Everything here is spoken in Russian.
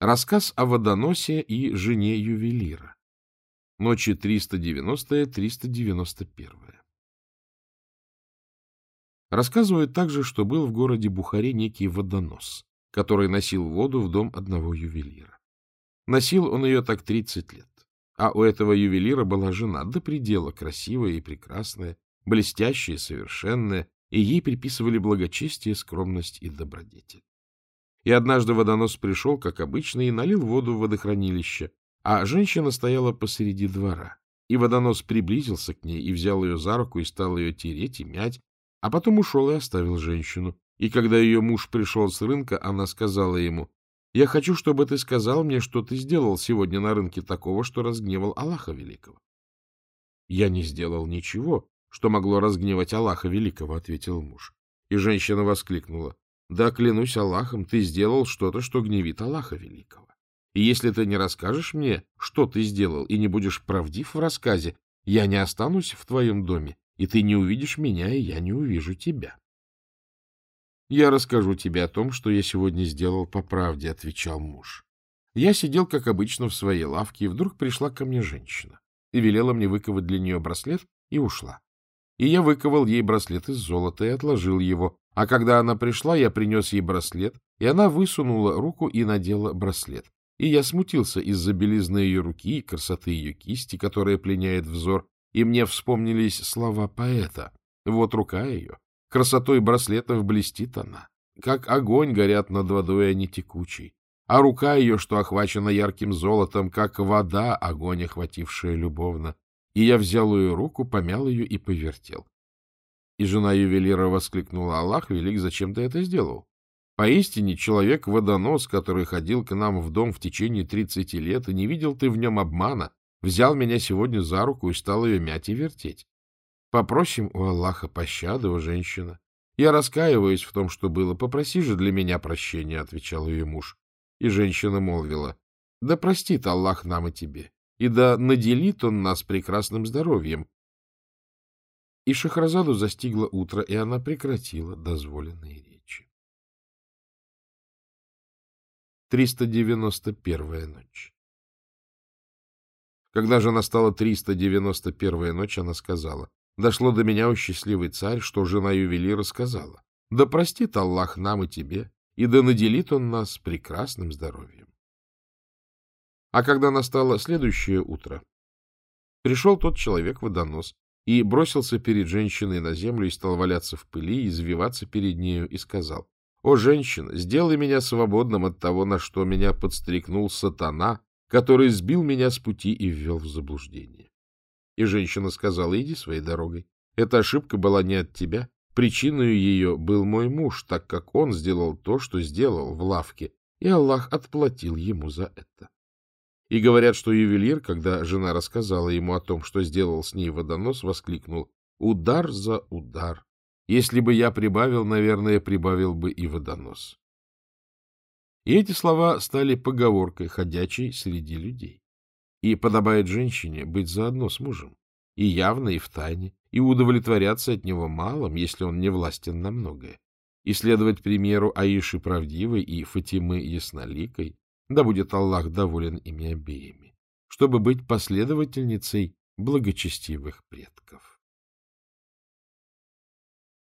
Рассказ о водоносе и жене ювелира. Ночи 390-391. Рассказывают также, что был в городе Бухаре некий водонос, который носил воду в дом одного ювелира. Носил он ее так 30 лет. А у этого ювелира была жена до предела красивая и прекрасная, блестящая и совершенная, и ей приписывали благочестие, скромность и добродетель. И однажды водонос пришел, как обычно, и налил воду в водохранилище, а женщина стояла посреди двора. И водонос приблизился к ней и взял ее за руку и стал ее тереть и мять, а потом ушел и оставил женщину. И когда ее муж пришел с рынка, она сказала ему, «Я хочу, чтобы ты сказал мне, что ты сделал сегодня на рынке такого, что разгневал Аллаха Великого». «Я не сделал ничего, что могло разгневать Аллаха Великого», — ответил муж. И женщина воскликнула, «Да, клянусь Аллахом, ты сделал что-то, что гневит Аллаха Великого. И если ты не расскажешь мне, что ты сделал, и не будешь правдив в рассказе, я не останусь в твоем доме, и ты не увидишь меня, и я не увижу тебя. Я расскажу тебе о том, что я сегодня сделал по правде, — отвечал муж. Я сидел, как обычно, в своей лавке, и вдруг пришла ко мне женщина и велела мне выковать для нее браслет, и ушла. И я выковал ей браслет из золота и отложил его, а когда она пришла, я принес ей браслет, и она высунула руку и надела браслет. И я смутился из-за белизны ее руки и красоты ее кисти, которая пленяет взор, и мне вспомнились слова поэта. Вот рука ее, красотой браслетов блестит она. Как огонь горят над водой они текучей, а рука ее, что охвачена ярким золотом, как вода, огонь охватившая любовно. И я взял ее руку, помял ее и повертел. И жена ювелира воскликнула, «Аллах велик, зачем ты это сделал?» Поистине человек-водонос, который ходил к нам в дом в течение тридцати лет, и не видел ты в нем обмана, взял меня сегодня за руку и стал ее мять и вертеть. Попросим у Аллаха пощады, о женщина. Я раскаиваюсь в том, что было. Попроси же для меня прощения, — отвечал ее муж. И женщина молвила, — Да простит Аллах нам и тебе, и да наделит он нас прекрасным здоровьем. И Шахразаду застигло утро, и она прекратила дозволенные речи. 391-я ночь. Когда же настала 391-я ночь, она сказала, «Дошло до меня, о счастливый царь, что жена ювелира сказала, да простит Аллах нам и тебе, и да наделит он нас прекрасным здоровьем». А когда настало следующее утро, пришел тот человек-водонос и бросился перед женщиной на землю и стал валяться в пыли извиваться перед нею и сказал, о, женщина, сделай меня свободным от того, на что меня подстрекнул сатана, который сбил меня с пути и ввел в заблуждение. И женщина сказала, иди своей дорогой. Эта ошибка была не от тебя. Причиной ее был мой муж, так как он сделал то, что сделал в лавке, и Аллах отплатил ему за это. И говорят, что ювелир, когда жена рассказала ему о том, что сделал с ней водонос, воскликнул «Удар за удар, если бы я прибавил, наверное, прибавил бы и водонос. И эти слова стали поговоркой, ходячей среди людей. И подобает женщине быть заодно с мужем, и явно, и в тайне, и удовлетворяться от него малым, если он не властен на многое, и следовать примеру Аиши правдивой и Фатимы ясноликой, да будет Аллах доволен ими обеими, чтобы быть последовательницей благочестивых предков.